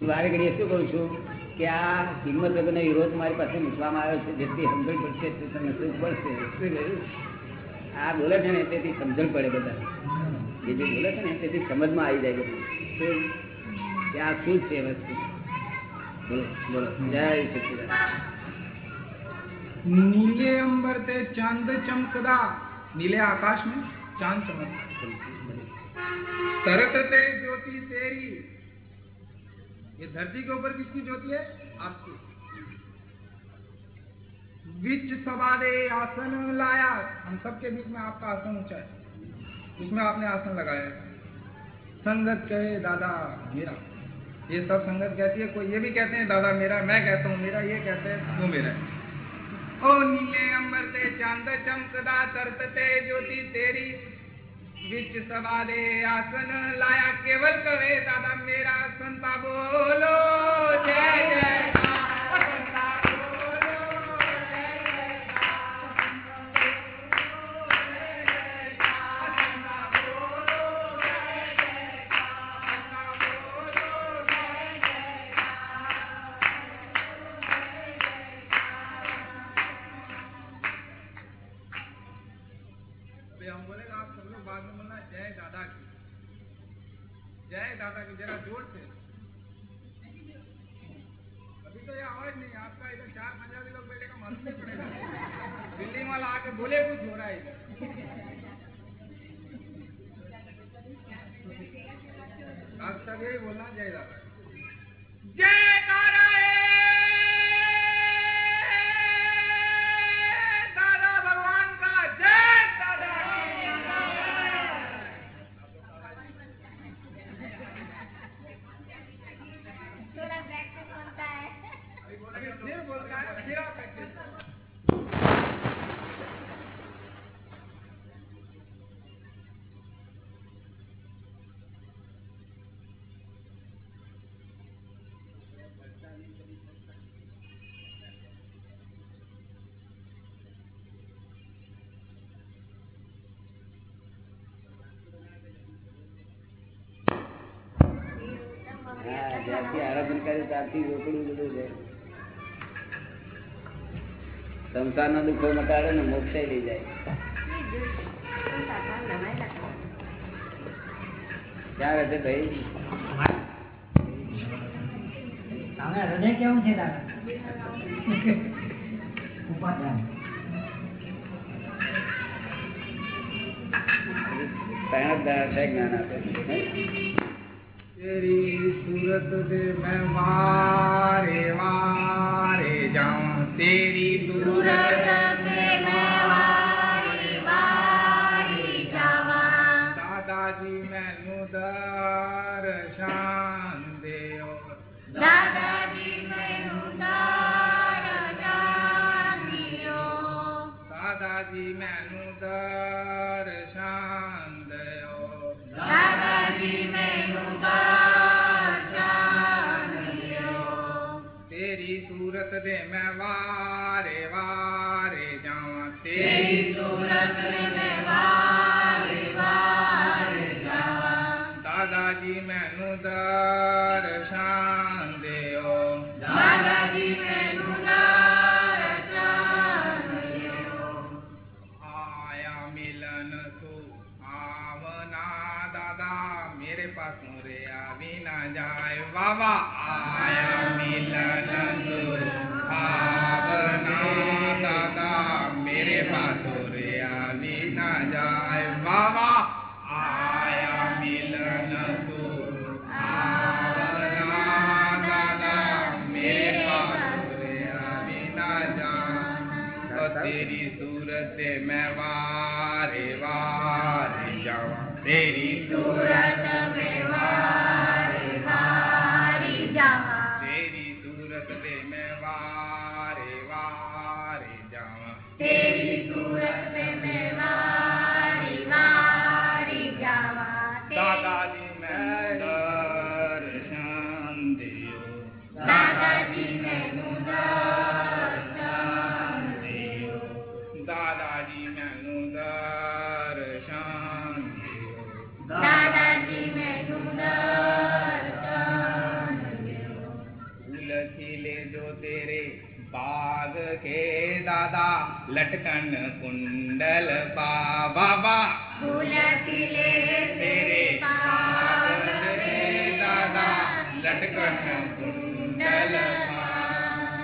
વારે ઘડીએ શું કહું છું કે આ કિંમત વગરનો વિરોધ મારી પાસે મૂકવામાં આવ્યો છે જેથી સમજણ પડશે તમને સુખ પડશે શું કહ્યું? આ બોલે છે ને તેથી સમજણ પડે બધા. જે જે બોલે છે ને તેથી સમજમાં આવી જાય બધું. કે આ શું છે વસ્તુ? બોલો બોલો. જય સચિદાન નીલે અંબર તે ચાંદ ચમકદા. નીલે આકાશ મેં ચાંદ ચમકતા તરત તે જ્યોતિ તેરી. ये धरती के ऊपर किसकी ज्योति है? आपकी। विच सवादे आसन लाया। हम सबके बीच में आपका आसन ऊँचा है। उसमें आपने आसन लगाया संगत कहे, दादा, मेरा। ये सब संगत कहती है। कोई ये भी कहते हैं, दादा, मेरा, मैं कहता हूँ, मेरा। ये कहते हैं वो मेरा है। ओ नीले अंबर ते चाँद चमकदा तरत ते ज्योति तेरी। विच सवादे आसन लाया केवल कहे दादा मेरा संता बोलो जय जय હા જ્યાંથી આરાધન કર્યું ત્યારથી રોકડું બધું છે સંસારના દુઃખો મટાડે ને મોક્ષ લઈ જાય. ક્યાં રહે ભાઈ? હૃદય કેવું છે દાદા ઉપાદાન દાડા છે જ્ઞાન આપે. હે? तेरी सूरत दे मैं वारे वारे जाऊं तेरी सूरत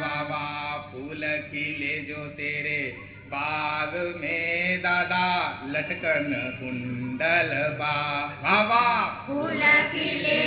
बाबा फूल खिले जो तेरे बाग में दादा लटकन कुंडल बा बाबा फूल खिले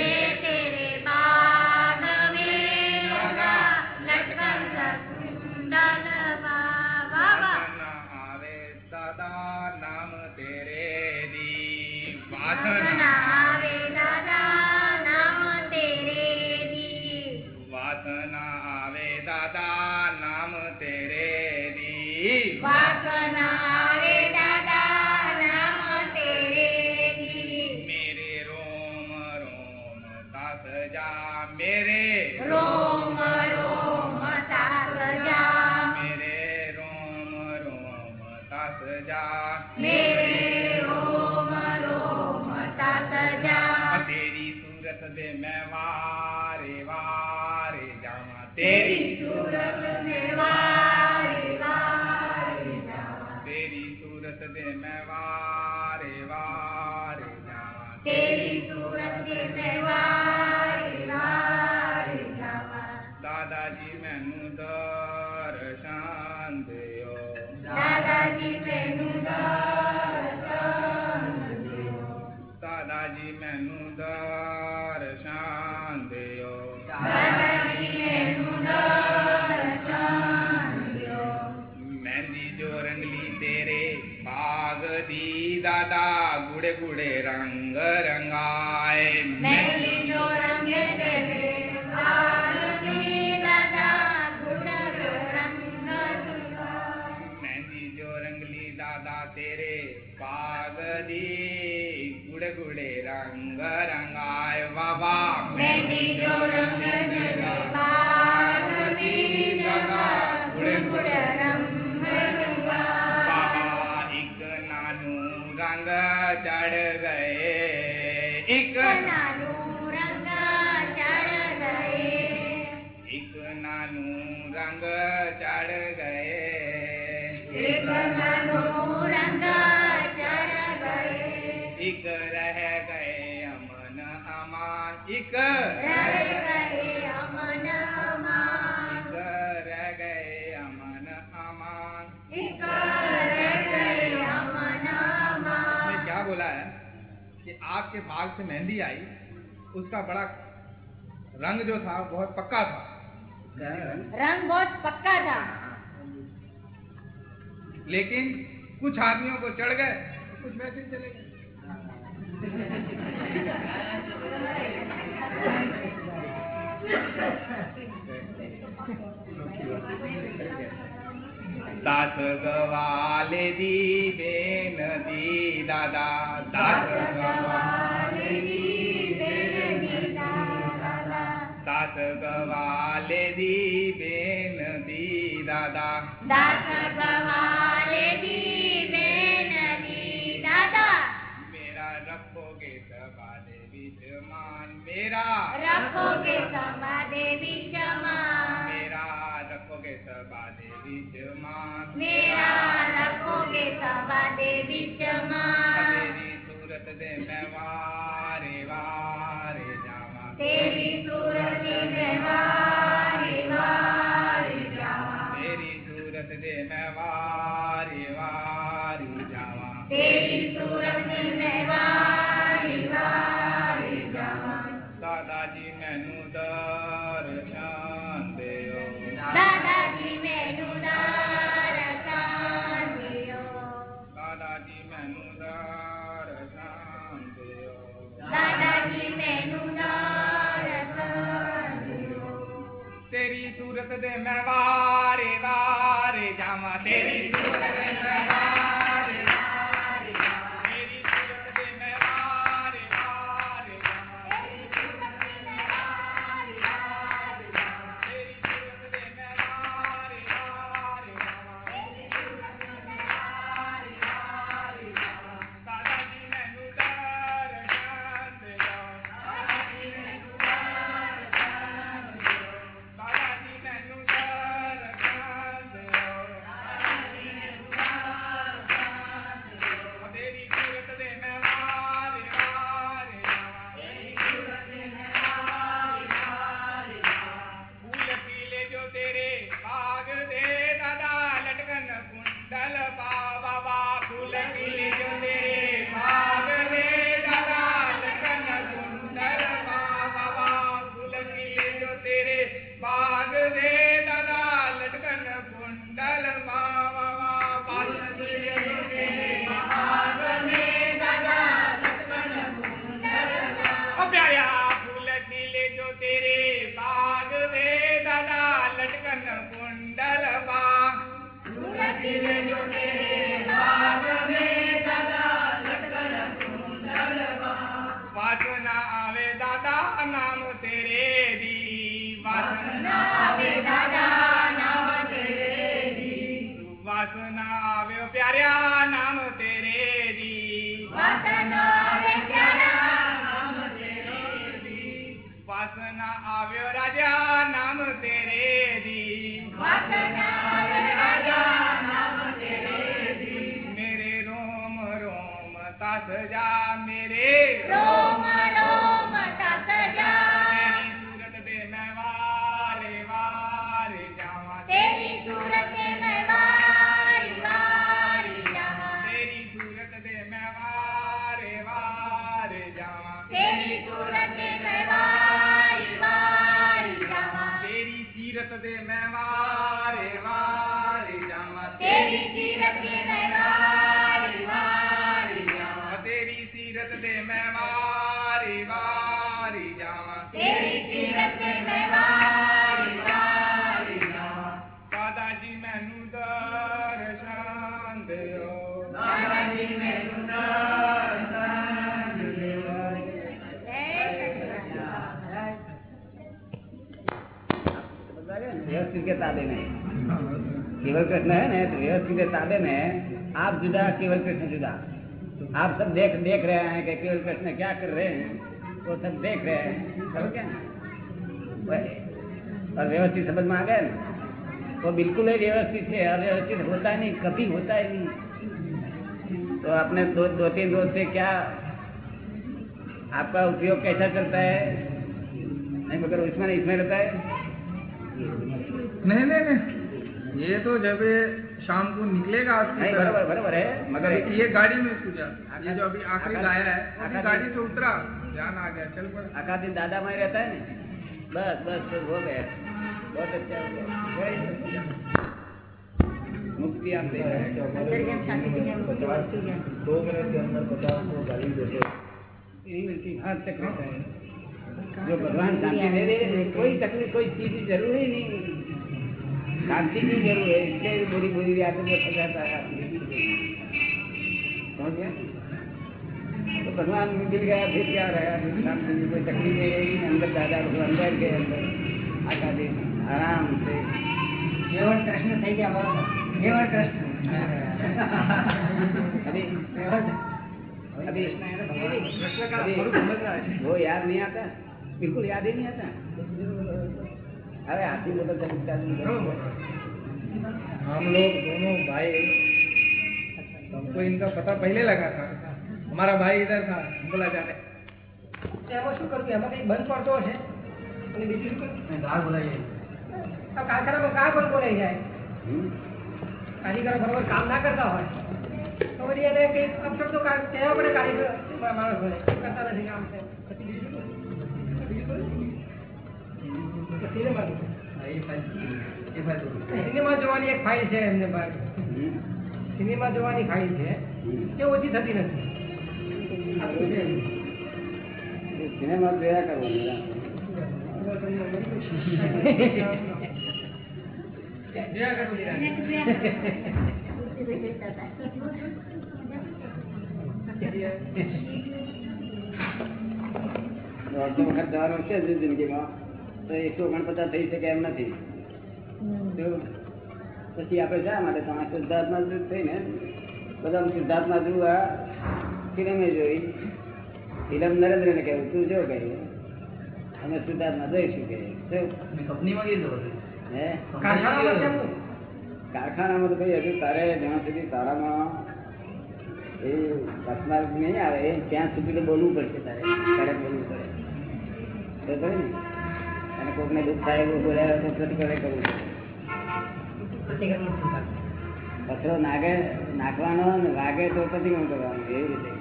लेकिन कुछ आदमियों को चढ़ गए तो कुछ वैसे चले गए। दास गवाले दी बेन दी दादा। दास गवाले दी बेन दी दादा। दास गवाले दी बेन दी दादा। दास रखो के क्षमा देवी क्षमा मेरा रखो के क्षमा देवी क्षमा मेरा रखो के क्षमा देवी सूरत दे मैं वारे वारे जावा तेरी सूरत दे मैं वारे ताबे में। केवल कृष्ण है ना तो व्यवस्थित के ताबे में आप जुदा केवल कृष्ण जुदा। आप सब देख देख रहे हैं कि केवल कृष्ण क्या कर रहे हैं। वो सब देख रहे हैं। समझ गया? और व्यवस्थित समझ में आ गया ना? वो बिल्कुल ही व्यवस्थित है। अव्यवस्थित होता नहीं, कभी होता ही नहीं। तो अपने दो दो तीन रोज से क्या, आपका उपयोग कैसा चलता है? नहीं, मगर उसमें, इसमें रहता है? नहीं नहीं नहीं। ये तो जब ये शाम को निकलेगा आपकी नहीं तरफ़, बराबर बराबर है। मगर ये गाड़ी में पूजा ये जो अभी आखिरी लाया है अभी आखिरी- गाड़ी से उतरा। ध्यान आ गया चल पड़ा। आका दिन दादा में रहता है ना? बस बस बस हो गया। बहुत अच्छा हो गया। मुक्ति आप दे रहे हैं। दो मिनट के अंदर पचास को गाली देते नहीं मिलती हर तकलीफ़ है। जो भगवान शांति दे दे। कोई तकलीफ़ कोई चीज़ ज़रूरी नहीं। શાંતિની જરૂર એટલે બોરી બોરી વ્યાકરણ ફસાતા તો ભગવાન મિલ ગયા ફિર ક્યાં રહ્યા. શાંતિ કોઈ તકલીફ નહીં રહી. અંદર દાદા ભગવાન અંદર ગયે અંદર. આખા દેશ આરામ છે. કેવળ કૃષ્ણ થઈ ગયા કેવળ કૃષ્ણ. કૃષ્ણ યાદ નહીં આતા બિલકુલ યાદ નહીં આતા अरे हाथी बोलो चमत्कार नहीं करो। हम लोग दोनों भाई हमको इनका पता पहले लगा था हमारा भाई इधर था बोला जाने એમાં શું કરવું એમાં કંઈ બંધ પડતો હશે અને બીજું શું કરવું ગાળ બોલાય આ કારખાનામાં કા બંધ બોલાઈ જાય हम्म? કારીગરો બરોબર કામ ના કરતા હોય તો વળી એને કંઈ અપશબ્દો કા- કહેવા પડે કારીગર માણસ હોય કરતા નથી કામ સિનેમા સિનેમા જોવાની એક ફાઇલ છે એમને સિનેમા જોવાની ફાઇલ છે એ ઓછી થતી નથી સિનેમા જોયા કરવાની જોયા કરવાની અડધો વખત જવાનું છે જિંદગીમાં તો એકસો ઓગણપચાસ થઈ શકે એમ નથી. તો પછી આપણે શા માટે તમારે સિદ્ધાર્થમાં જ થઈને બધા સિદ્ધાર્થમાં જોવા ફિલ્મે જોઈ. ફિલ્મ નરેન્દ્રને કહેવું તું જો કહી અમે સિદ્ધાર્થમાં જઈશું કે કંપનીમાં ગઈ હે? કારખાનામાં તો ભાઈ હજુ તારે જ્યાં સુધી તારામાં એ પર્સનાલિટી નહીં આવે ત્યાં સુધી તો બોલવું પડશે તારે તારે બોલવું પડે. ને કોકને દુઃખ થાય એવું બોલાવે તો પ્રતિક્રિયા કરવું? કચરો નાગે નાખવાનો ને વાગે તો પ્રતિક્રમણ કરવાનું? એવી રીતે.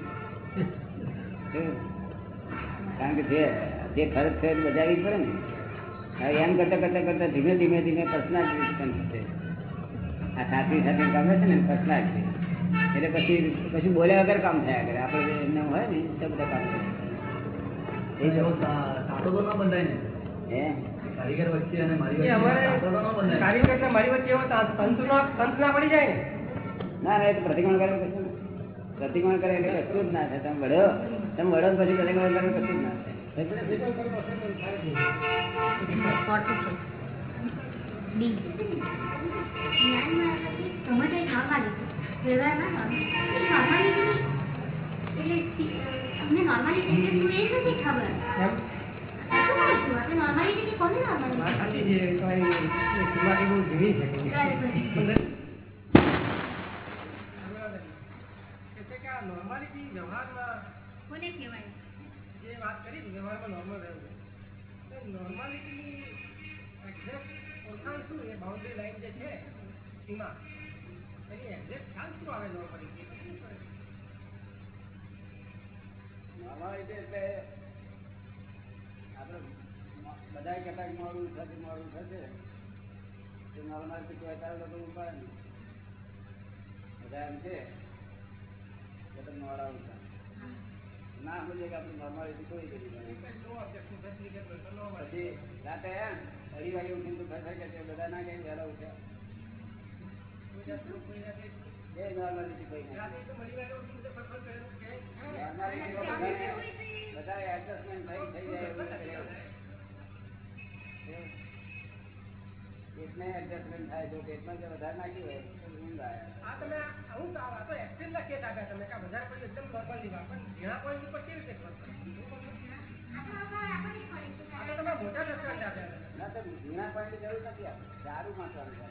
કારણ કે જે જે ફરજ છે બજાવી પડે ને. હવે એમ કરતા કરતા કરતા ધીમે ધીમે ધીમે પર્સનાલિટી છે. આ સાથી સાથે ગમે છે ને પર્સનાલિટી એટલે પછી પછી બોલ્યા વગર કામ થયા કરે. આપણે એમને હોય ને તો બધા કામ થાય એ જો સા- તો ના બંધાય ને. કારીગર વચ્ચે અને મારી કારીગર ને મારી વચ્ચે તંતુ ના પડી જાય ને? ના ના એ તો પ્રતિક્રમણ કરે કશું પ્રતિક્રમણ કરે એટલે કશું જ ના થાય. તમે વડો તમે વડો પછી પ્રતિક્રમણ કરે કશું જ ના થાય. માથાની જે કોઈ સમાધિ બહુ જે વાત કરી વ્યવહારમાં નોર્મલ રહેવું તો ઓળખાણ શું એ બાઉન્ડ્રી લાઈન જે છે સીમા એની એક્ઝેક્ટ ખ્યાલ શું આવે નોર્માલિટી નોર્માલિટી એટલે આપણે બધા કે મોડું થશે તો તારે લોકો ઉપાય નહીં. બધા એમ છે કે તમે ઉઠા ના સમજે કે આપણે નોર્માલિટી કોઈ કરી પછી રાતે એમ અઢી વાગે ઉઠીને તો કે બધા ના કઈ વહેલા ઉઠ્યા એ નોર્માલિટી કોઈ નહીં રાતે તો મળી વાગે ઉઠીને તો ફટફટ કર્યું કે નોર્માલિટી બધાને બધા એડજસ્ટમેન્ટ થઈ થઈ જાય એવું કરે. પેટને એડજસ્ટમેન્ટ થાય જો પેટમાં જો વધારે નાખ્યું હોય તો ઊંઘ આવે આ તમે આવું તો આ તો એક્સેલ લખીએ દાદા તમે કે આ વધારે પડ્યું એકદમ નોર્મલની વાત પણ ઘણા પોઈન્ટ ઉપર કેવી રીતે ખબર પડે? આ તો તમે મોટા દર્શન દાદા ના તો ઝીણા પાણીની જરૂર નથી આપણે સારું વાંચવાનું છે.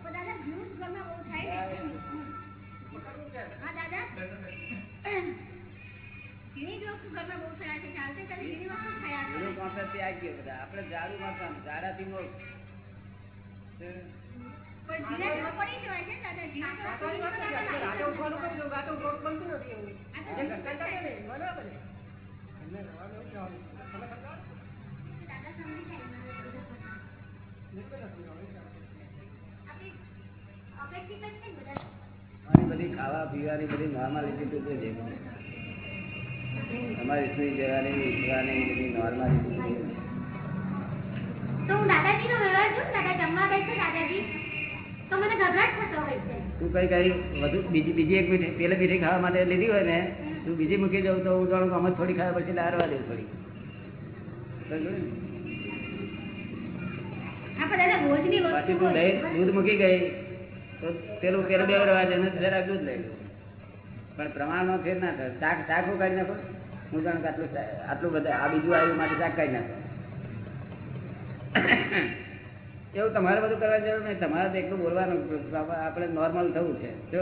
ગયો બધા. આપણે મોક્ષ. રાતે ઉઠવાનું દઉં રાતે ઉઠવાનું બનતું નથી એવું જે એમને. તમે સમજાવો બિલકુલ નથી બધી ખાવા પીવાની બધી નોર્માલિટી તો જોઈએ તમારી સુઈ જવાની ઉઠવાની બધી નોર્માલિટી તો હું દાદાજીનો વ્યવહાર જોઉં દાદા જમવા બેસે દાદાજી. તો મને ગભરાટ થતો હોય છે. તું કઈ કઈ વધુ બીજી બીજી એક મીઠી પેલે મીઠી ખાવા માટે લીધી હોય ને તું બીજી મૂકી જાઉં તો હું જાણું અમે થોડી ખાવા પછી લારવા દેવું થોડી. પછી તું દહીં દૂધ મૂકી ગઈ તો પેલું પેલું બે રવા છે ને જરાક દૂધ લઈ પણ પ્રમાણમાં ફેર ના થાય. શાક શાક ઉગાડી નાખો? હું જાણું કે આટલું આટલું બધા આ બીજું આવ્યું માટે કાઢી નાખો એવું તમારે બધું કરવા જરૂર નહીં. તમારે તો એકલું બોલવાનું આપણે નોર્મલ થવું છે. જો.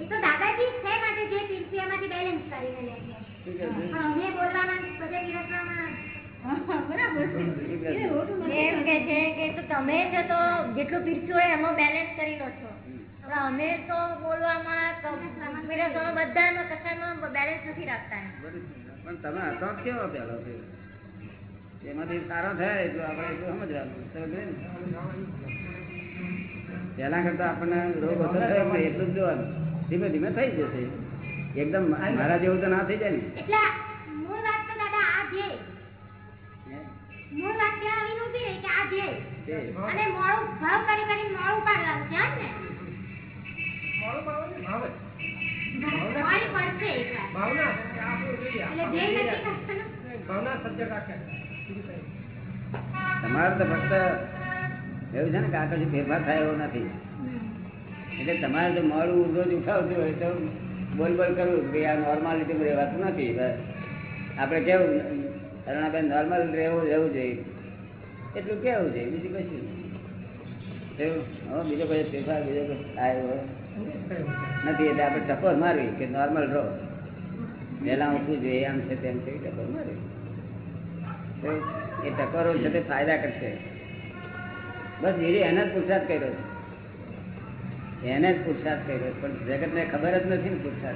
એ તો દાદાજી છે માટે જે પીરસી બેલેન્સ કરીને લે છે. શું કહે છે? પણ અમે બોલવામાં બધે પીરસવામાં બરાબર છે. શું કહે છે? એમ કે છે કે તો તમે છે તો જેટલું પીરસ્યું હોય એમાં બેલેન્સ કરી લો છો. અમે તો બોલવામાં બધામાં કશામાં બેલેન્સ નથી રાખતા. પણ તમે હતો કેવો પેલો એમાંથી સારો થાય તો આપણે સમજવાનું પહેલા કરતા આપણને રોગ ઓછો થયો પણ એટલું જ જોવાનું. ધીમે ધીમે થઈ જશે. એકદમ મારા જેવું તો ના થઈ જાય ને. મૂળ વાત તો દાદા આ ધ્યેય? મૂળ વાત ત્યાં આવીને રહી કે આ ધ્યેય અને મોડું ભાવ કરી કરી મોડું પાડવાનું છે ને? તમારે તો ફક્ત એવું છે ને કે આ કશું ફેરફાર થાય એવો નથી. એટલે તમારે તો મોડું રોજ ઉઠાવતું હોય તો બોલ બોલ કરવું કે આ નોર્માલિટી રહેવાતું નથી. બસ. આપણે કેવું અરુણાબેન નોર્મલ રહેવું રહેવું જોઈએ. એટલું કેવું જોઈએ બીજું કશું બીજો કોઈ ફેરફાર બીજો કોઈ થાય એવો? નથી, એટલે આપણે ટકોર મારવી કે નોર્મલ રહો. વહેલા ઉઠવું જોઈએ, આમ છે તેમ છે ટકોર મારવી. એ ટકોરો છે તે ફાયદા કરશે. બસ એ એને જ પુરસાદ કર્યો છે. એને જ પુરસાદ કર્યો. પણ જગતને ખબર જ નથી ને પુરસાદ.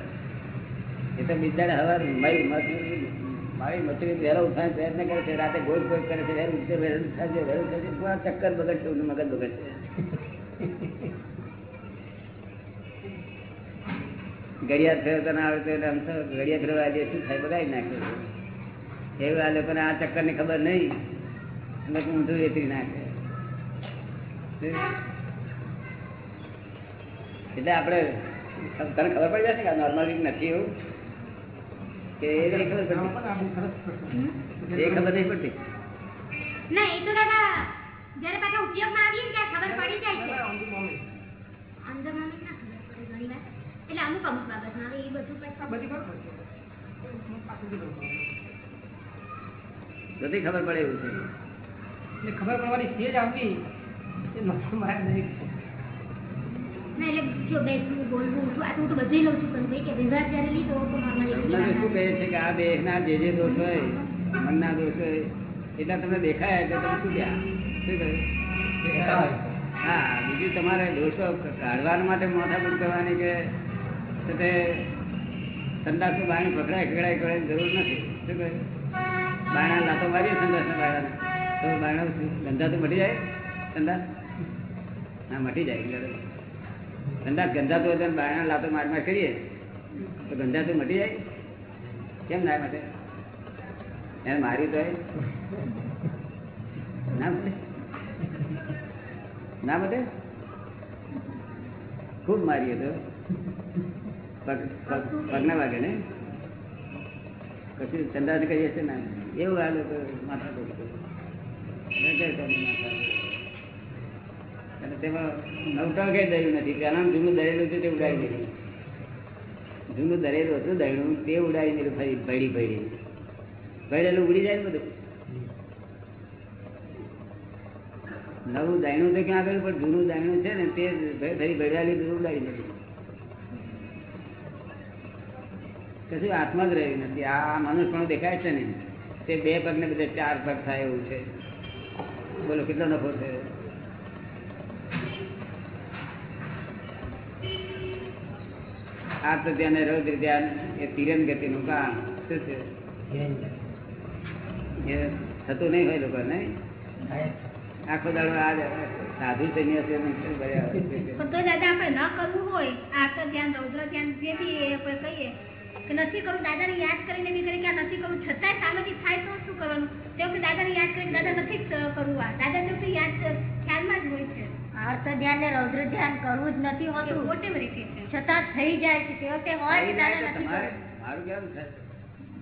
એ તો બિચારા હવે મારી મત- મારી મચરી વહેલો ઉઠાય પ્રયત્ન કરે છે, રાતે ગોળ ગોળ કરે છે, વહેલું ઉઠશે વહેલું થશે વહેલું થશે ચક્કર બગડશે મગજ બગડશે. ઘડિયાળ ફેરવતા ના આવે તો એટલે આમ તો ઘડિયાળ ફેરવા દે શું થાય? બગાડી નાખે. એવું આ લોકોને આ ચક્કરની ખબર નહીં. એટલે ઊંધું વેતરી નાખે. એટલે આપણે તને ખબર પડી જશે કે નોર્મલી નથી એવું? કે એ નહીં ખબર પડતી એ ખબર નહીં પડતી? ના એ તો દાદા જ્યારે પાછા ઉપયોગમાં આવીએ ત્યારે ખબર પડી જાય છે. અંદર મમ્મી ના ખબર પડે ઘણી વાર. એ બધું બધી. બધી ખબર પડે એવું છે. એટલે ખબર પડવાની સ્ટેજ આવવી એ નોર્મલ માયા નહીં ના એટલે જો બેસવું બોલવું ઉઠવું આ તો બધું લઉં છું પણ ભાઈ કે વ્યવહાર જ્યારે લીધો તો નોર્મલી શું કહે છે કે આ દેહના જે જે દોષ હોય મનના દોષ હોય એટલા તમને દેખાય એટલે તમે શું ગયા શું કહ્યું હા બીજું તમારે દોષો કાઢવા માટે માથાકૂટ કરવાની કે તે સંદાસનું બાણી પકડાય ખગડાય કરવાની જરૂર નથી. શું કહે? બાયણા લાતો મારીએ સંદાસના બાયણાને તો બાયણા ગંધા તો મટી જાય સંદાસ હા, મટી જાય એટલે સંદાસ ગંધા તો તો બાયણા લાતો માર માર કરીએ તો ગંધા તો મટી જાય. કેમ ના મટે? એને માર્યું તો ના મટે? ના મટે? ખૂબ મારી તો. પગ- પગના વાગે ને? પછી સંદાસ કરીએ છે ને, એવું આ લોકો માથા અને તેમાં નવટાણ કઈ દર્યું નથી. પહેલા જૂનું દરેલું છે તે ઉડાવી દીધું. જૂનું દરેલું હતું દહીણું તે ઉડાવી દીધું ફરી ભરી ભડી ભરેલું ઉડી જાય બધું. નવું દાયણું તો ક્યાં આગળ, પણ જૂનું દાયણું છે ને તે ફરી ભડ્યા લીધું ઉડાવી દીધું. કશું આત્મા જ રહ્યું નથી? આ મનુષ્ય પણ દેખાય છે ને તે બે પગ ને બધે ચાર પગ થાય એવું છે. બોલો કેટલો નફો થયો? તો ધ્યાન રૌદ્ર ધ્યાન એ તિરન ગતિનું કામ. શું છે? એ થતું નહીં હોય લોકો નહીં? આખો દાડો આ સાધુ સંન્યાસીઓ પણ તો દાદા આપણે ન કરવું હોય. આર્ત ધ્યાન રૌદ્ર ધ્યાન જે બી એ આપણે કહીએ કે નથી કરું દાદાને યાદ કરીને બી કરીએ કે આ નથી કરું છતાંય સામેથી થાય તો શું કરવાનું? તેઓ કે દાદાને યાદ કરીને દાદા નથી કરવું આ. દાદા તેઓ તો યાદ ખ્યાલમાં જ હોય છે. અર્થ ધ્યાન ને રૌદ્ર ધ્યાન કરવું જ નથી હોતું. ઓટોમેટિક છે. છતાં થઈ જાય છે. તે હોય કે દાદા નથી મારું કેમ છે?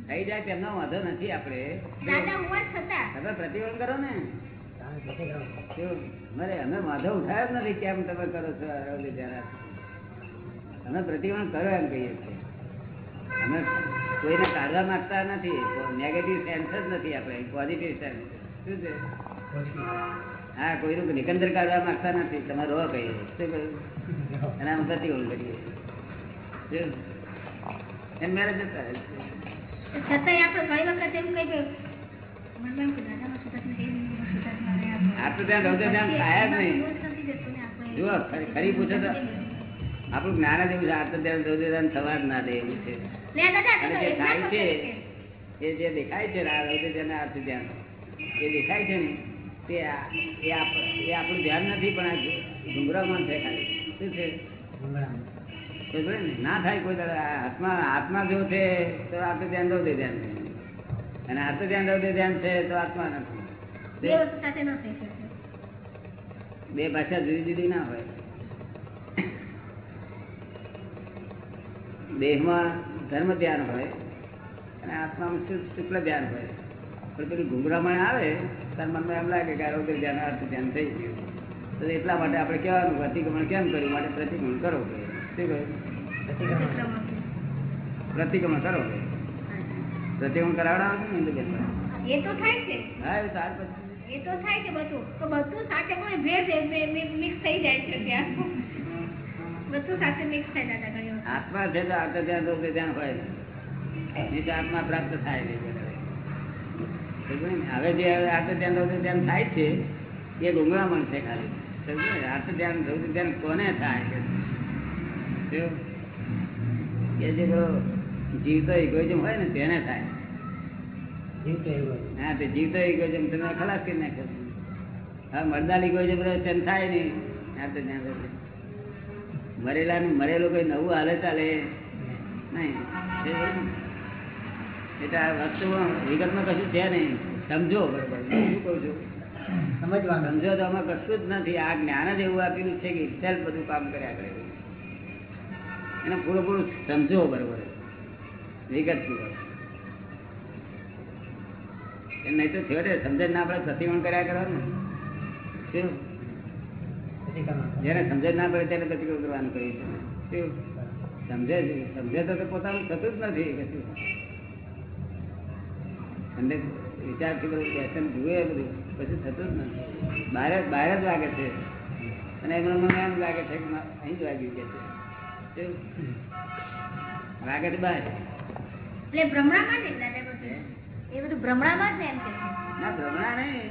થઈ જાય તેમનો વાંધો નથી આપણે. દાદા હોવા છતાં. તમે પ્રતિબંધ કરો ને. અરે અમે વાંધો ઉઠાયો નથી કેમ તમે કરો છો અમે પ્રતિબંધ કરો એમ કહીએ છીએ. અમે કોઈને કાઢવા માંગતા નથી નેગેટિવ સેન્સ જ નથી આપણે પોઝિટિવ સેન્સ શું છે? હા કોઈનું નિકંદર કાઢવા માંગતા નથી તમે રો કહીએ. શું કહ્યું? અને અમે પ્રતિબંધ કરીએ એમ મેરેજ જતા રહે છતાંય આપણે ઘણી વખત એમ કહી જ્ઞાન જ એવું છે આત્મ ધ્યાન ધ્યાન થવા જ ના દે એવું છે. જે થાય છે એ જે દેખાય છે ને ધ્યાન. એ દેખાય છે ને તે એ આપણું ધ્યાન નથી પણ આ ગુંગરામણ છે. ખાલી શું છે? ના થાય કોઈ. હાથમાં આત્મા જો છે તો આત્મ ધ્યાન રૌદ્ર ધ્યાન. છે અને આત્મ ધ્યાન રૌદ્ર ધ્યાન છે તો આત્મા નથી. બે ભાષા જુદી જુદી ના હોય. દેહમાં ધર્મ ધ્યાન હોય અને આત્મામાં શુક્લ ધ્યાન હોય. પણ પેલું ઘૂંઘરામણ આવે તાર મનમાં એમ લાગે કે આરોગ્ય ધ્યાન અર્થ ધ્યાન થઈ ગયું. તો એટલા માટે આપણે કહેવાનું પ્રતિક્રમણ કેમ કર્યું? માટે પ્રતિક્રમણ કરો શું કહ્યું? પ્રતિક્રમણ કરો પ્રતિક્રમણ કરાવડાવો છો ને. એ તો થાય છે. હા એ ત્યાર પછી. એ તો થાય છે બધું. તો બધું સાથે મિક્સ થઈ જાય છે ત્યાં. બધું સાથે મિક્સ થઈ વખત આત્મા છે તો આગળ ધ્યાન તો ધ્યાન હોય નહીં તો આત્મા પ્રાપ્ત થાય નહીં? હવે જે આત્મ ધ્યાન રૌદ્ર ધ્યાન થાય છે એ ગુંગળામણ છે ખાલી. આત્મ ધ્યાન રૌદ્ર ધ્યાન કોને થાય કે જે જીવતો ઇગોઇઝમ હોય ને તેને થાય. હા તે જીવતો ઇગોઇઝમ તમે ખલાસ કરી નાખ્યો. હા મરદાલ ઇગોઇઝમ તેને થાય નહીં. આત્મ ધ્યાન મરેલા મરેલો કઈ નવું હાલે ચાલે? નહીં. એટલે આ વસ્તુમાં વિગતમાં કશું છે નહીં. સમજો. બરોબર શું કહું છું. સમજવાનું. સમજો તો આમાં કશું જ નથી. આ જ્ઞાન જ એવું આપેલું છે કે સેલ્ફ બધું કામ કર્યા કરે. એને પૂરેપૂરું સમજો બરોબર. વિગત પૂર્વક નહીં તો છેવટે સમજણ ના આપણે પ્રતિક્રમણ કર્યા કરવાનું. શું? જેને સમજણ ના પડે તેને પ્રતિક્રમણ કરવાનું કહ્યું છે? સમજે સમજે તો પોતાનું થતું જ નથી કશું. અને વિચારથી બધું વ્યસન જુએ બધું પછી થતું જ નથી. બહાર બહાર જ લાગે છે. અને એમને મને એમ લાગે છે કે અહીં જ વાગ્યું કે છે? લાગે છે બહાર એટલે ભ્રમણામાં જ એ બધું ભ્રમણામાં જ ને એમ કે ના ભ્રમણા નહીં.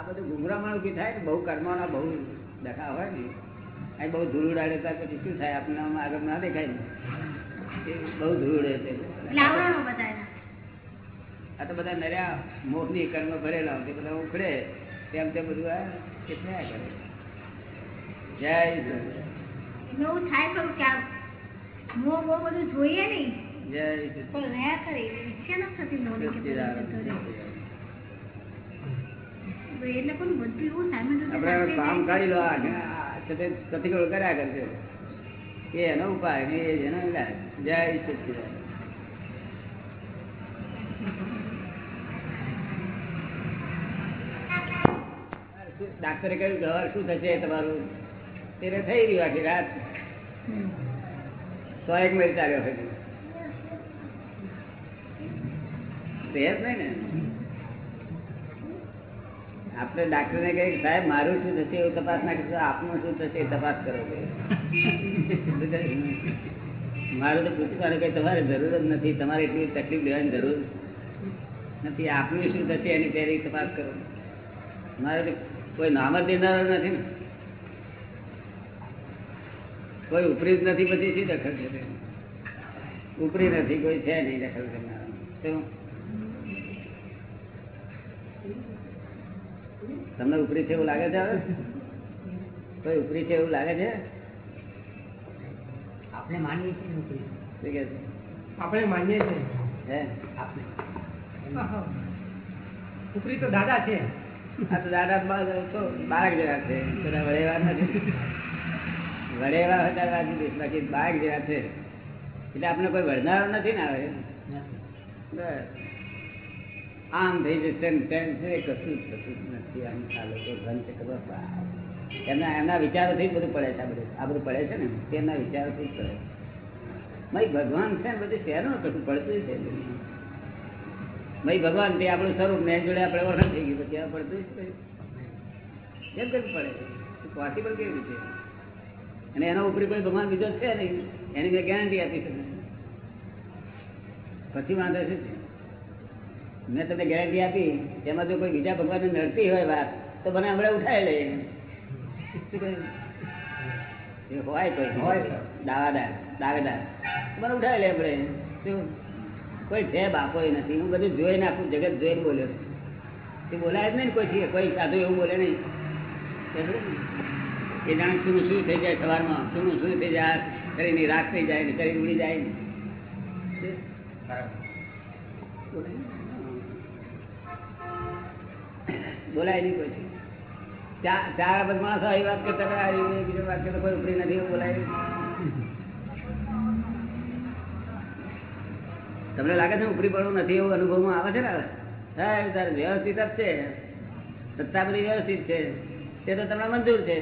આ બધું ગુમરામણ ઊભી થાય ને બહુ કર્મોના બહુ દેખા હોય ને અહીં બહુ ધૂળ ઉડાડે ત્યાર પછી શું થાય? આપણને આગળ ના દેખાય ને. બહુ ધૂળ ઉડે છે. આ તો બધા નર્યા મોહની કર્મ ભરેલા હોય તે બધા ઉખડે. તેમ તે બધું આ કે થયા કરે. જય. એવું થાય ખરું કે મોહ બહુ બધું જોઈએ નહીં. જય પણ રહ્યા કરે ઈચ્છા નથી થતી મોહની કે પેલો જતો રહે. ભાઈ એટલે કોણ બધું એવું સાયમલ્ટેનિયસ આપણે કામ કાઢી લો કર્યા કરશે. એ એનો ઉપાય ને એ એનો જય સચિદાનંદ. ડાક્ટરે કહ્યું ઘર શું થશે તમારું? તેને થઈ રહ્યું આખી રાત. સો એક મિનિટ ચાલ્યો તે જ નહીં ને. આપણે ડાક્ટરને કહે સાહેબ, મારું શું થશે એવું તપાસ ના આપનું શું થશે એ તપાસ કરો મારું તો પૂછવાનું કઈ તમારે જરૂર જ નથી, તમારે એટલી તકલીફ લેવાની જરૂર નથી, આપનું શું થશે એની પહેલી તપાસ કરો. મારે તો કોઈ નામ જ દેનારો નથી ને. કોઈ ઉપરી જ નથી, પછી શી દખલ છે ઉપરી નથી, કોઈ છે નહીં દખલ કરનારો શું તમને ઉપરી છે એવું લાગે છે હવે? કોઈ ઉપરી છે એવું લાગે છે? આપણે માનીએ છીએ ઉપરી. શું કે આપણે માનીએ છીએ. હે? આપણે. ઉપરી તો દાદા છે. આ તો દાદા તો બાળક જેવા છે. બધા વડેવા નથી. ત્યારે વાંચી દઈશ બાકી બાળક જેવા છે. એટલે આપણે કોઈ વડનારો નથી ને આવે બસ. આમ થઈ જશે છે, કશું જ કશું જ નથી. આમ આ લોકો ખબર? બા. એમના એમના વિચારોથી જ બધું પડે છે આ બધું. આ બધું પડે છે ને? તે એમના વિચારોથી જ પડે ભાઈ, ભગવાન છે ને બધું શેનું કશું પડતું છે ભાઈ, ભગવાન તે આપણું સ્વરૂપ ને જોડે આપણે વર્ણન થઈ ગયું આ પડતું જ. કેમ કેમ પડે પોસિબલ કેવી રીતે? અને એના ઉપરી કોઈ ભગવાન બીજો છે નહીં. એની મેં ગેરંટી આપી શકું પછી વાંધો છે મેં તમને ગેરંટી આપી તેમાં જો કોઈ બીજા ભગવાન નડતી હોય વાત તો મને હમણાં ઉઠાવી લઈએ એ હોય કોઈ હોય દાવાદાર દાવેદાર. મને ઉઠાવી લે આપણે. શું? કોઈ છે બાપો નથી. હું બધું જોઈને આખું જગત જોઈને બોલ્યો. તે બોલાય જ નહીં કોઈ કોઈ કોઈ સાધુ એવું બોલે નહીં. એ જાણે શું શું થઈ જાય સવારમાં. શું શું થઈ જાય શરીરની રાખ થઈ જાય ને શરીર ઉડી જાય ને. શું? બોલાય નહીં કોઈ. ચાર ચાર માણસો આવી વાત કરતા આવી બીજી વાત કરતા કોઈ ઉપરી નથી બોલાય તમને લાગે છે ઉપરી પડવું નથી એવું અનુભવમાં આવે છે ને હા તારે વ્યવસ્થિત જ છે. સત્તા બધી વ્યવસ્થિત છે. તે તો તમને મંજૂર છે.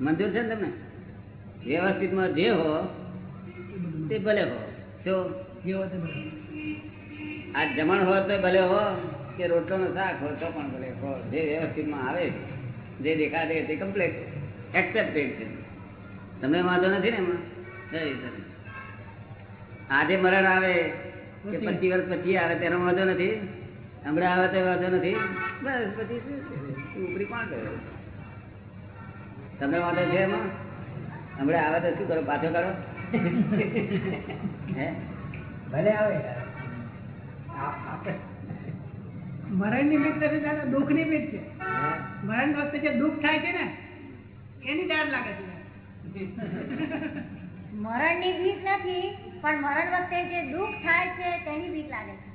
મંજૂર છે ને તમને? વ્યવસ્થિતમાં જે હો તે ભલે હો. જો. આ જમણ હો તો ભલે હો. કે રોટલોનો શાક હોય તો પણ ભલે હો જે વ્યવસ્થિતમાં આવે જે દેખાડે તે કમ્પ્લેટ એક્સેપ્ટેડ છે. તમને વાંધો નથી ને એમાં? આજે મરણ આવે કે પચીસ વર્ષ પછી આવે તેનો વાંધો નથી? હમણાં આવે તો વાંધો નથી? બસ પછી? ઉપરી કોણ કરે? તમને વાંધો છે એમાં? હમણાં આવે તો શું કરો? પાછો કરો? હે? ભલે આવે આપણે મરણ નિમિત્ત નથી દાદા દુઃખ નિમિત્ત. છે મરણ વખતે જે દુઃખ થાય છે ને એની ડર લાગે છે. મરણની બીક નથી પણ મરણ વખતે જે દુઃખ થાય છે તેની બીક લાગે છે.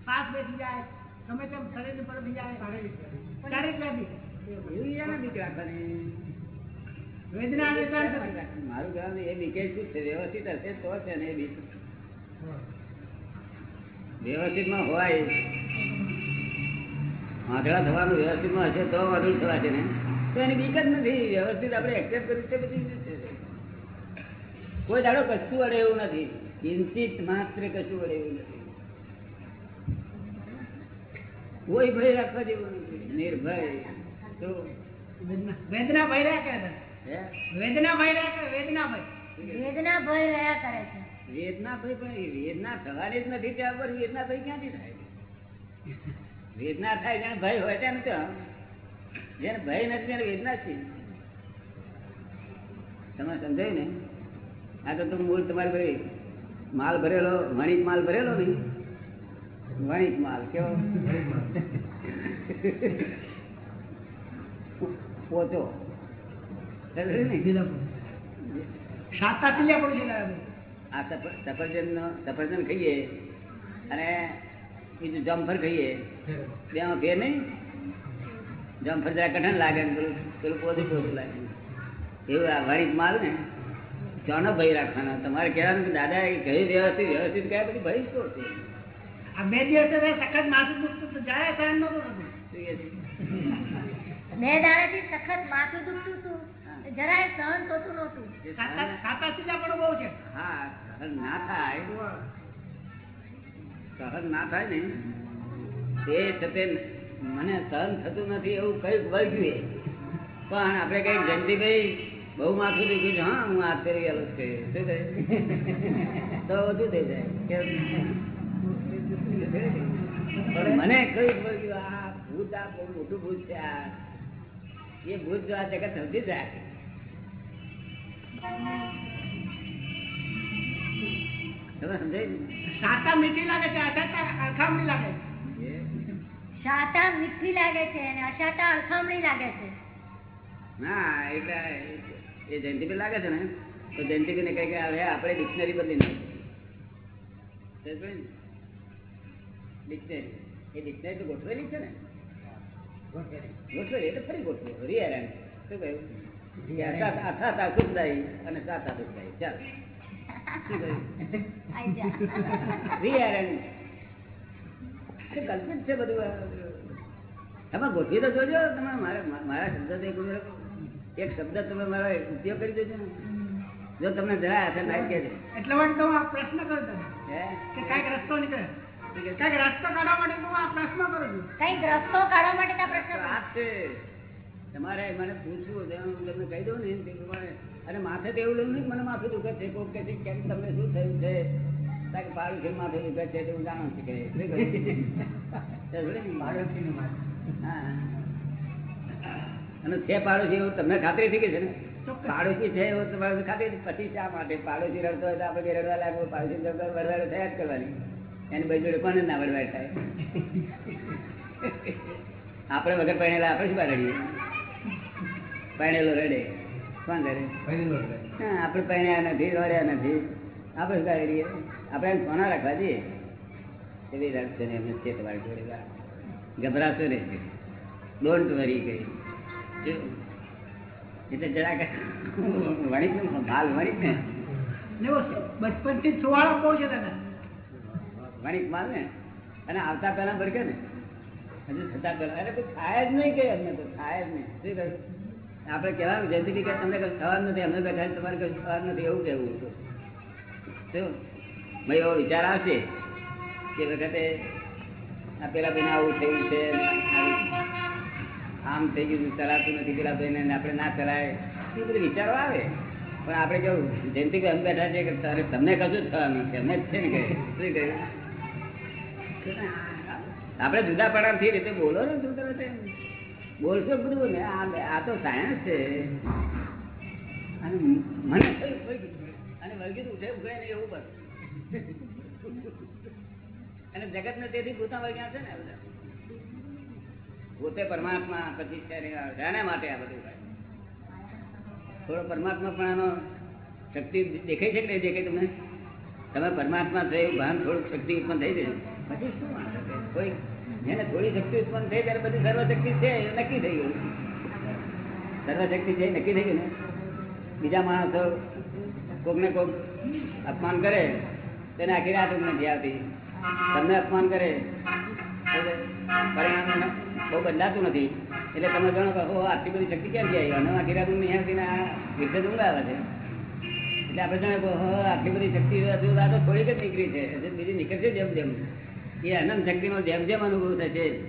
શ્વાસ બેસી જાય ગમે તેમ શરીર પર થઈ જાય. એને બીક રાખવાની. વેદના મારું કહેવાનું એ બીકે શું છે વ્યવસ્થિત હશે તો છે ને એ બીક વ્યવસ્થિતમાં હોય. વાંધળા થવાનું વ્યવસ્થિતમાં હશે તો આંધળું થવાશે ને. તો એની બીક જ નથી. વ્યવસ્થિત આપણે એક્સેપ્ટ કર્યું છે બધી કોઈ દાડો કશું અડે એવું નથી. ચિંતિત માત્ર કશું અડે એવું નથી. કોઈ ભય રાખવા જેવું નથી. નિર્ભય. તો વેદના ભય રહ્યા કરે છે. હે? વેદના ભય રહ્યા કરે વેદના ભય. વેદના ભય રહ્યા કરે છે. વેદના થઈ પણ વેદના થવાની જ નથી ત્યાં પર વેદના થઈ ક્યાંથી થાય? વેદના થાય જેને ભય હોય ત્યાં તો જેને ભય નથી તેને વેદના છે. તમે સમજાય ને? આ તો તમે મૂળ તમારે ભાઈ માલ ભરેલો, વણિક માલ ભરેલો ને વણિક માલ કેવો? પોચો. સાત? સાતા ટીલિયા છે. આ સફર સફરજન સફરજન ખાઈએ અને બીજું જમફર ખાઈએ. બેમાં ફેર નહીં? જમફર જરા કઠણ લાગે ને પેલું પેલું પોતું પોતું લાગે? એવું આ વાણિક માલ ને? ચોનો ભય રાખવાનો. તમારે કહેવાનું કે દાદા એ કહ્યું વ્યવસ્થિત વ્યવસ્થિત કયા પછી ભાઈ શું છે આ બે દિવસ સખત માથું દુખતું? બે દાડાથી સખત માથું દુખતું જરાય સહન થતું નહોતું સાતા સહન- સાતા બહુ છે હા સહન ના થાય સહન ના થાય ને તે છતે મને સહન થતું નથી એવું કંઈક વર્ગ્યું એ. પણ આપણે કંઈક જયંતિભાઈ બહુ માથું દુખ્યું હા હું આ કરી ગયેલો છે શું કહે તો ઓછું થઈ જાય? પણ મને કંઈક વર્ગ્યું આ ભૂત આ બહુ મોટું ભૂત છે આ એ ભૂત જો આ જગત સમજી જાય? સાતા મીઠી લાગે છે અસાતા અરખામણી લાગે છે. શાતા મીઠી લાગે છે અને અશાતા અળખામણી લાગે છે. ના એટલે એ જયંતિભાઈ લાગે છે ને તો જયંતિભાઈ ને કહે કે હવે આપણે ડિક્શનરી બદલી નાખીએ. ડિક્શનરી એ ડિક્શનરી તો ગોઠવેલી છે ને? ગોઠવેલી. એટલે ફરી ગોઠવેલી હેરાન શું કહ્યું? અથાતા સુખદાયી અને સાતા દુઃખદાયી. ચાલ. શું કહ્યું? આઈ જા રિયારણ તે કલ્પિત છે બધું તમે ગોઠવી તો જોજો તમે મારા મારા શબ્દ એક શબ્દ તમે મારા ઉપયોગ કરી દેજો ને. જો તમને જરા હાથે ના કે છે. એટલા માટે તો હું આ પ્રશ્ન કરું તમે હે? કે કાંઈક રસ્તો નીકળે. કાંઈક રસ્તો કાઢવા માટે તો આ પ્રશ્ન કરું છું. કંઈક રસ્તો કાઢવા માટે પ્રશ્ન કરો. વાત છે. તમારે મને પૂછવું તો હું તમને કહી દઉં ને તે પ્રમાણે અને માથે તો એવું લઉં નહીં મને માથે દુખે છે કોક કે કેમ તમને શું થયું છે? તાકે પાડું છે માથે દુખે છે હું જાણું છું કે. અને છે પાડોશી એવું તમને ખાતરી થઈ ગઈ છે ને? પાડોશી છે એવું તમારે ખાતરી પછી શા માટે? પાડોશી રડતો હોય તો આપણે રડવા લાગવું પાડોશી તો વડવાડ થયા જ કરવાની. એની બાજુ જોડે કોને ના વરવાડ થાય. આપણે વગર પહેણેલા આપણે શું રડીએ પહેણેલો રડે. કોણ રડે. હા આપણે પહેણ્યા નથી રડ્યા નથી આપણે શું રડીએ આપણે એમ સોના રાખવા દઈએ? એવી રાખશે ને એમને છે તમારી જોડે. ગભરાશો ને ડોન્ટ વરી ગઈ. જો. એટલે જરાક વણી ને માલ વણી ને. બચપનથી સુવાળો બહુ છે તને. વણિક માલ ને. અને આવતા પહેલા ભડકે ને. હજુ થતા પહેલા અરે કોઈ થાય જ નહીં કે અમને તો થાય જ નહીં. શું કહ્યું? આપણે કહેવાનું જયંતિ કે તમને કશું થવાનું નથી, અમને બેઠા તમારે કશું થવાનું નથી, એવું કહેવું હતું શું? ભાઈ એવો વિચાર આવશે કે વખતે આ પેલા ભાઈને આવું થયું છે, આમ થઈ ગયું ચલાતું નથી પેલા ભાઈને ને આપણે ના ચલાય, એ બધું વિચારો આવે. પણ આપણે કેવું જયંતિભાઈ અમે બેઠા છે કે તારે તમને કશું જ થવાનું છે અમે જ છે ને કહે શું કહ્યું? આપણે જુદા પડાથી રીતે બોલો ને, શું છે બોલશો બધું આ તો સાયન્સ છે. અને મને અને વળગી તો ઉઠે ઉઠે એવું બસ. અને જગત ને તેથી પોતા વળગ્યા છે ને પોતે પરમાત્મા પછી ને માટે આ બધું થોડો પરમાત્મા પણ આનો શક્તિ દેખાય છે કે નહીં દેખાય તમને? તમે પરમાત્મા થયું ભાન, થોડુંક શક્તિ ઉત્પન્ન થઈ જાય પછી શું કોઈ જેને થોડી શક્તિ ઉત્પન્ન થઈ ત્યારે બધી સર્વશક્તિ છે નક્કી થઈ ગયું સર્વશક્તિ છે નક્કી થઈ ગયું ને? બીજા માણસો કોક ને કોક અપમાન કરે તેને આખી રાત નથી આવતી. તમને અપમાન કરે પરિણામ બહુ બદલાતું નથી. એટલે તમે જાણો કે "ઓહો, આટલી બધી શક્તિ ક્યાંથી આવી? અને આખી રાત નહીં આવતી ને આ વિદ્યુત આવે છે. એટલે આપણે જાણે આટલી બધી શક્તિ થોડીક જ નીકળી છે. બીજી નીકળશે જેમ જેમ એ અનંત શક્તિનો જેમ જેમ અનુભવ થશે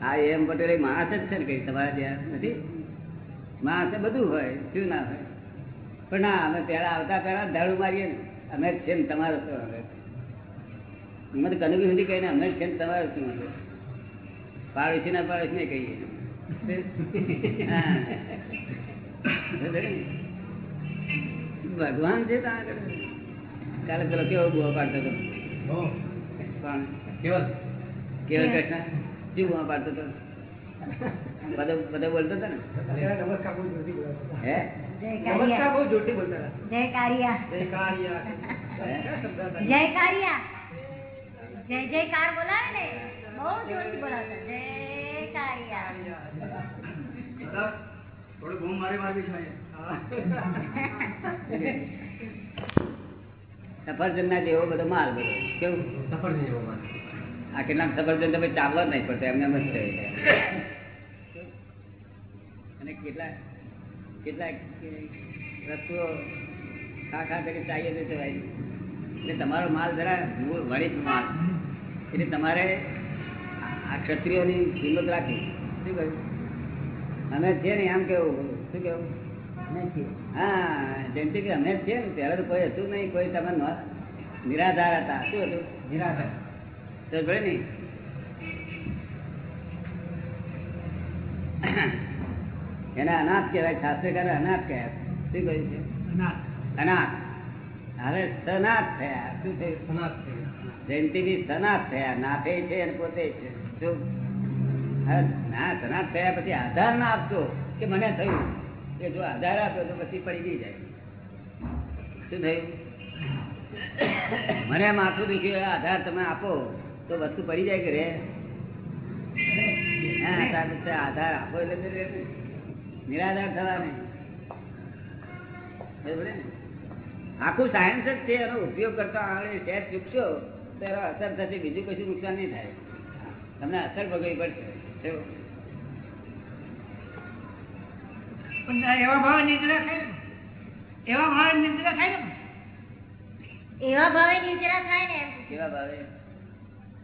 હા એમ પટેલ એક માણસ જ છે ને કઈ તમારા ત્યાં નથી? માણસ બધું હોય શું ના હોય. પણ ના અમે પેલા આવતા પેલા દાડું મારીએ ને. અમે છે ને તમારો શું હવે? અમે તો કનુભી સુધી કહીને અમે છે ને તમારો શું હવે? પાડોશી ના પાડોશી ને કહીએ. હા. ભગવાન છે ત્યાં આગળ. કાલે પેલો કેવો બુઆ પાડતો હતો? કેવલ? કેવળ કૃષ્ણ? શું બુઆ પાડતો હતો? બધો બધો બોલતો હતો ને? નમસ્કાર બહુ જોરથી બોલતા હે? નમસ્કાર બહુ જોરથી બોલતા જય કારિયા જય કાળિયા. કયા શબ્દ હતા? જય કારિયા જય જયકાર બોલાવે ને બહુ જોરથી બોલાવતા. જય કારિયા થોડું બૂમ મારી મારી છે સફરજન ના જેવો બધો માલ બધો. કેવું? સફરજન જેવો માલ. આ કેટલાક સફરજન તમે ચાલવા જ નહીં પડતો એમને એમ જ છે. અને કેટલાક કેટલાક વસ્તુઓ ખા ખા કરી ચાહીએ તો નહીં. એટલે તમારો માલ જરા વરિષ્ઠ માલ. એટલે તમારે આ ક્ષત્રિયોની કિંમત રાખી શું કહ્યું? અને છે ને આમ કેવું? શું કેવું? હા જયંતિ કે અમે છે ને ત્યારે તો કોઈ હતું નહીં કોઈ તમે નિરાધાર હતા. શું હતું? નિરાધાર. તો ભલે ને. એના અનાથ કહેવાય શાસ્ત્રકાર અનાથ કહેવાય. શું કહ્યું છે? અનાથ. હવે સનાથ થયા. શું થયું? સનાથ છે જયંતિ સનાથ થયા. નાથે છે અને પોતે છે. શું? ના સનાથ થયા પછી આધાર ના આપશો કે મને થયું? કે જો આધાર આપ્યો તો પછી પડી ગઈ જાય. શું થયું? મને માથું દુખ્યું આધાર તમે આપો, તો વસ્તુ પડી જાય કે રે આધાર આપો એટલે નિરાધાર થવા નહીં આખું સાયન્સ જ છે, એનો ઉપયોગ કરતા આવડે સેટ ચૂકશો, તો એનો અસર થશે, બીજું કશું નુકસાન નહીં થાય. તમને અસર ભોગવવી પડશે. પણ એવા ભાવે નિદ્રા થાય ને? એવા ભાવે નિદ્રા થાય ને? એવા ભાવે નિદ્રા થાય ને કેવા ભાવે?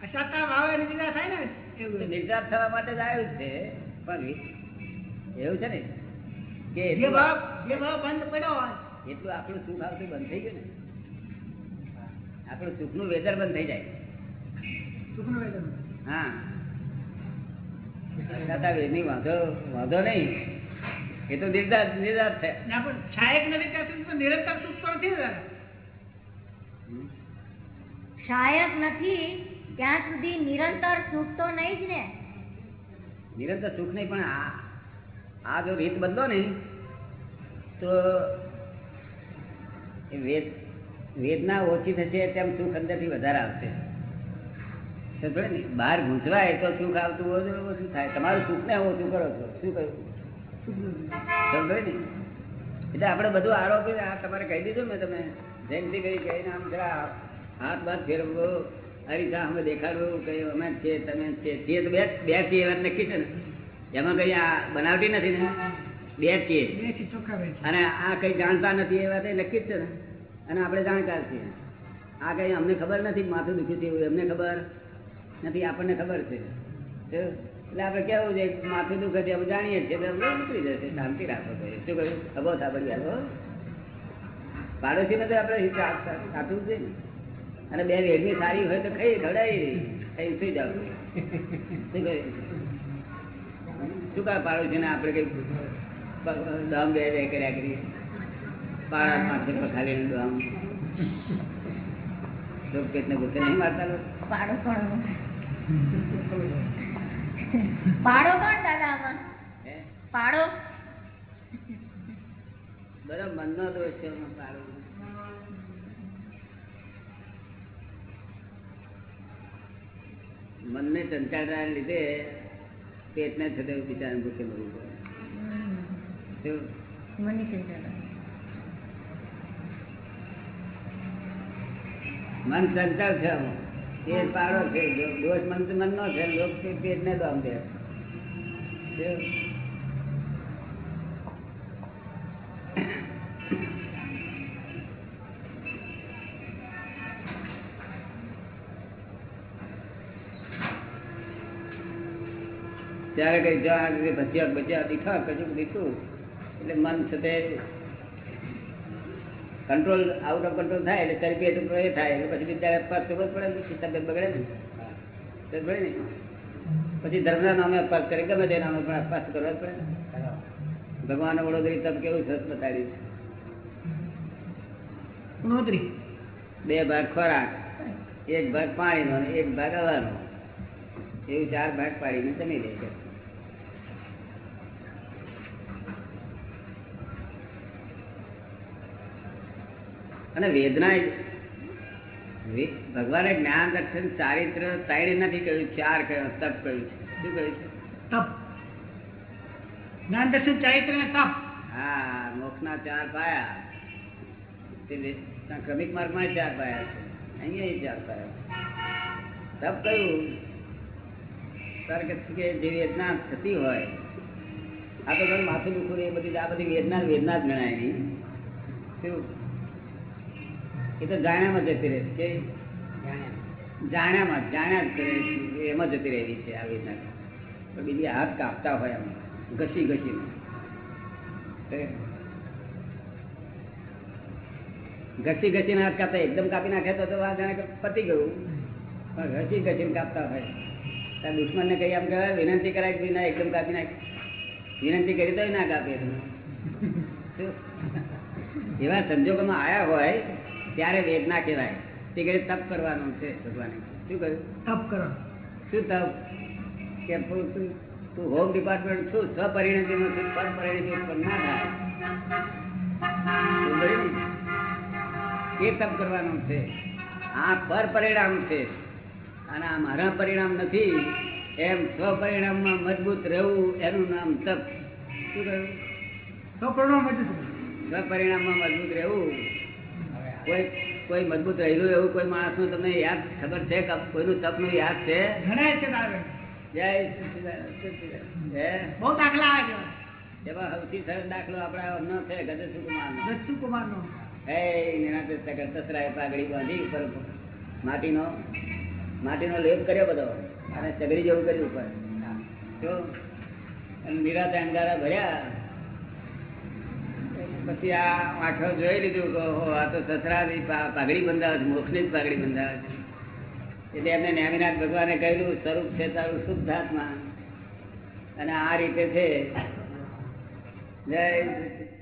અસાતા ભાવે નિદ્રા થાય ને? એવું નિર્જાત થવા માટે જ આવ્યું છે. પણ એવું છે ને કે જે એટલું ભાવ જે ભાવ બંધ પડ્યો હોય. એટલું આપણું સુખ આવતું બંધ થઈ ગયું ને? આપણું સુખનું વેધર બંધ થઈ જાય. સુખનું વેદન હા. વાંધો વાંધો નહીં. એ તો નિર્ધાર નિર્ધાર છે. ના પણ સહાયક નથી ત્યાં તો નિરંતર સુખ તો નથી દાદા સહાયક નથી ત્યાં સુધી નિરંતર સુખ તો નહીં જ ને. નિરંતર સુખ નહીં પણ આ આ જો રીત બદલો ને તો એ વેદ વેદના ઓછી થશે તેમ સુખ અંદરથી વધારે આવશે. બહાર ગૂંચવાય તો સુખ આવતું ઓછું ઓછું થાય? તમારું સુખ ને ઓછું કરો છો. શું કહ્યું? સમજો ને? એટલે આપણે બધું આરોપી આ તમારે કહી દીધું ને તમે. જયંતિ કરી કહીને આમ જરા હાથ બાથ ફેરવવો હરીસા અમે દેખાડવું કઈ અમે છે તમે છે. છીએ તો બે બે છીએ એ વાત નક્કી છે ને? એમાં કઈ આ બનાવટી નથી ને? બે છીએ. અને આ કઈ જાણતા નથી એ વાત એ નક્કી જ છે ને? અને આપણે જાણકાર છીએ. આ કઈ અમને ખબર નથી માથું દુખ્યું છે એવું એમને ખબર નથી આપણને ખબર છે. એટલે આપણે કેવું છે, માથું દુખે છે અમે જાણીએ છીએ આપણે નીકળી જશે શાંતિ રાખો શું કહ્યું? ખબર થા પડી હાલો પાડોશીને તો આપણે સા- સા- છે ને. અને બે વેડની સારી હોય તો ખાઈ ધડાઈ રહી ખાઈ, સુઈ જાવ શું કહ્યું? શું કા પાડોશીને? આપણે કઈ દમ બે બે કર્યા કરીએ. પાડા પાંચસો ને લોક પેટને ગુસ્સે નહીં મારતા પાડો કોણ પાડો કોણ દાદા આમાં? પાડો. બરાબર મનનો દોષ છે પાડો. મનને ચંચાળતાને લીધે પેટને છે બિચારા ભૂખે મરવું પડે. મન ચંચળ છે આમાં. એ પાડો છે મન નો છે ત્યારે કઈ જો બચ્યા બચ્યા દીઠા કજુક દીઠું, એટલે મન છે તે કંટ્રોલ આઉટ ઓફ કંટ્રોલ થાય એટલે પેટ ઉપર એ થાય. એટલે પછી બિચારા અપવાસ કરવો જ પડે ને પછી તબિયત બગડે ને. બગડે ને. પછી ધર્મના નામે અપવાસ કરે. ગમે તે નામે પણ અપવાસ કરવો જ પડે. ભગવાન વડોદરી તબ કેવું સરસ છે. બે ભાગ ખોરાક. એક ભાગ પાણીનો એક ભાગ હવાનો. એવું ચાર ભાગ પાડીને જમી લે છે. અને વેદના ભગવાને જ્ઞાન દર્શન ચારિત્ર ત્રણ નથી કહ્યું ચાર કહ્યું તપ કહ્યું છે. શું કહ્યું છે? તપ. જ્ઞાન દર્શન ચારિત્ર ને તપ. હા મોક્ષના ચાર પાયા. તે માર્ગમાં ક્રમિક માર્ગમાં ચાર પાયા છે. અહીંયા ચાર પાયા છે. તપ કહ્યું. તારે કે જે વેદના થતી હોય આ તો ઘણું માથું દુખવું એ બધી આ બધી વેદના વેદના જ ગણાય નહીં શું? એ તો જાણ્યામાં જતી રહે છે કે જાણ્યામાં, જાણ્યા જ એમાં જતી રહેલી છે આવી રીતના. બીજી હાથ કાપતા હોય એમ. ઘસી ઘસીને. ઘસી ઘસીને હાથ કાપતા એકદમ કાપી નાખે તો આ જાણે કે પતી ગયું. પણ ઘસી ઘસીને કાપતા હોય. ત્યાં દુશ્મનને કહી આમ કહેવાય, વિનંતી કરાય કે ના, એકદમ કાપી નાખ. વિનંતી કરી તો ના કાપીએ શું? એવા સંજોગોમાં આવ્યા હોય ત્યારે વેદના કહેવાય. તે કહે તપ કરવાનું છે ભગવાને. શું કહ્યું? તપ કરો શું તપ? કે તું હોમ ડિપાર્ટમેન્ટ છું સ્વપરિણતિમાં છું પરપરિણતિ ઉત્પન્ન ના થાય. એ તપ કરવાનું છે? આ પર પરિણામ છે. અને આ મારા પરિણામ નથી. એમ સ્વપરિણામમાં મજબૂત રહેવું એનું નામ તપ. શું કહ્યું? સપરણો મજબૂત સ્વપરિણામમાં મજબૂત રહેવું. કોઈ કોઈ મજબૂત રહેલું એવું કોઈ માણસનું તમને યાદ ખબર છે કોઈનું તપનું યાદ છે? છે બહુ દાખલા આવે એમાં સૌથી સરળ દાખલો આપણા અમનો છે ગજેશ કુમારનો છે દસ્તુ કુમાર નો હે નિરાંતે સગર તસરાએ પાઘડી બાંધી ઉપર માટીનો માટીનો લેપ કર્યો બધો. અને સગડી જેવું કર્યું ઉપર. જો અને નિરાતે અંગારા ભર્યા. પછી આ આઠો જોઈ લીધું કે આ તો સસરાની પાઘડી બંધાવે છે મોક્ષની પાઘડી બંધાવે છે. એટલે એમને ન્યામીનાથ ભગવાને કહ્યું સ્વરૂપ છે તારું શુદ્ધાત્મા અને આ રીતે છે. જય.